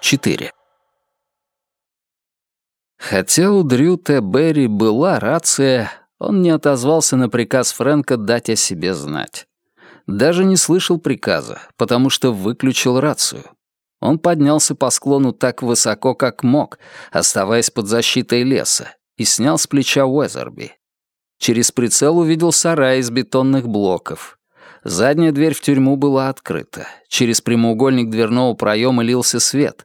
4. Хотя у Дрю Т. Берри была рация, он не отозвался на приказ Фрэнка дать о себе знать. Даже не слышал приказа, потому что выключил рацию. Он поднялся по склону так высоко, как мог, оставаясь под защитой леса, и снял с плеча Уэзерби. Через прицел увидел сарай из бетонных блоков. Задняя дверь в тюрьму была открыта. Через прямоугольник дверного проема лился свет.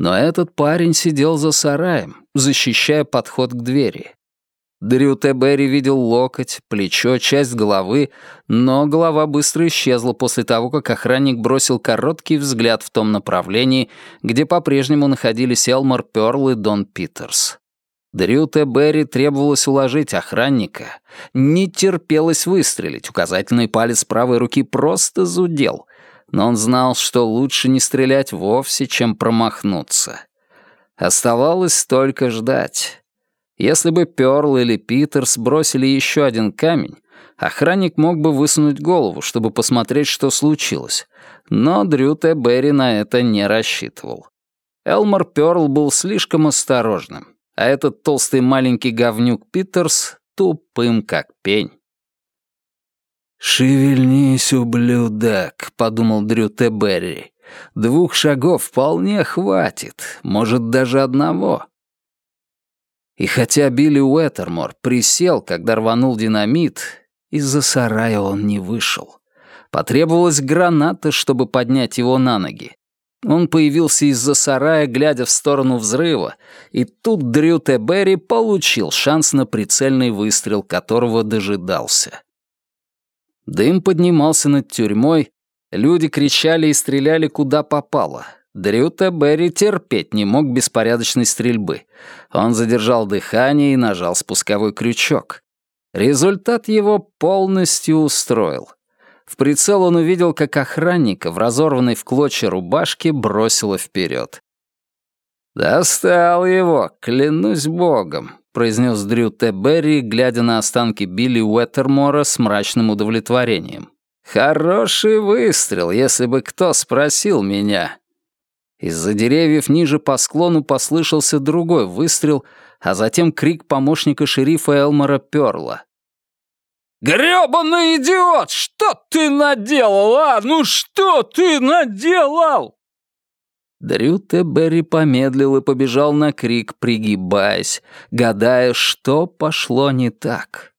Но этот парень сидел за сараем, защищая подход к двери. Дрю Т. Берри видел локоть, плечо, часть головы, но голова быстро исчезла после того, как охранник бросил короткий взгляд в том направлении, где по-прежнему находились Элмор Пёрл и Дон Питерс. Дрю Т. Берри требовалось уложить охранника. Не терпелось выстрелить, указательный палец правой руки просто зудел. Но он знал, что лучше не стрелять вовсе, чем промахнуться. Оставалось только ждать. Если бы Пёрл или Питерс бросили еще один камень, охранник мог бы высунуть голову, чтобы посмотреть, что случилось. Но Дрю Т. Берри на это не рассчитывал. Элмор Пёрл был слишком осторожным, а этот толстый маленький говнюк Питерс тупым как пень. «Шевельнись, ублюдок», — подумал Дрю Т. «Двух шагов вполне хватит, может, даже одного». И хотя Билли Уэттермор присел, когда рванул динамит, из-за сарая он не вышел. Потребовалась граната, чтобы поднять его на ноги. Он появился из-за сарая, глядя в сторону взрыва, и тут Дрю Т. Получил шанс на прицельный выстрел, которого дожидался. Дым поднимался над тюрьмой, люди кричали и стреляли куда попало — Дрюта Берри терпеть не мог беспорядочной стрельбы. Он задержал дыхание и нажал спусковой крючок. Результат его полностью устроил. В прицел он увидел, как охранника в разорванной в клочья рубашке бросило вперед. «Достал его, клянусь богом», — произнес Дрю Т. Берри, глядя на останки Билли Уэттермора с мрачным удовлетворением. «Хороший выстрел, если бы кто спросил меня. Из-за деревьев ниже по склону послышался другой выстрел, а затем крик помощника шерифа Элмора Пёрла. «Грёбаный идиот! Что ты наделал, а? Ну что ты наделал?» Дрю Т. Берри помедлил и побежал на крик, пригибаясь, гадая, что пошло не так.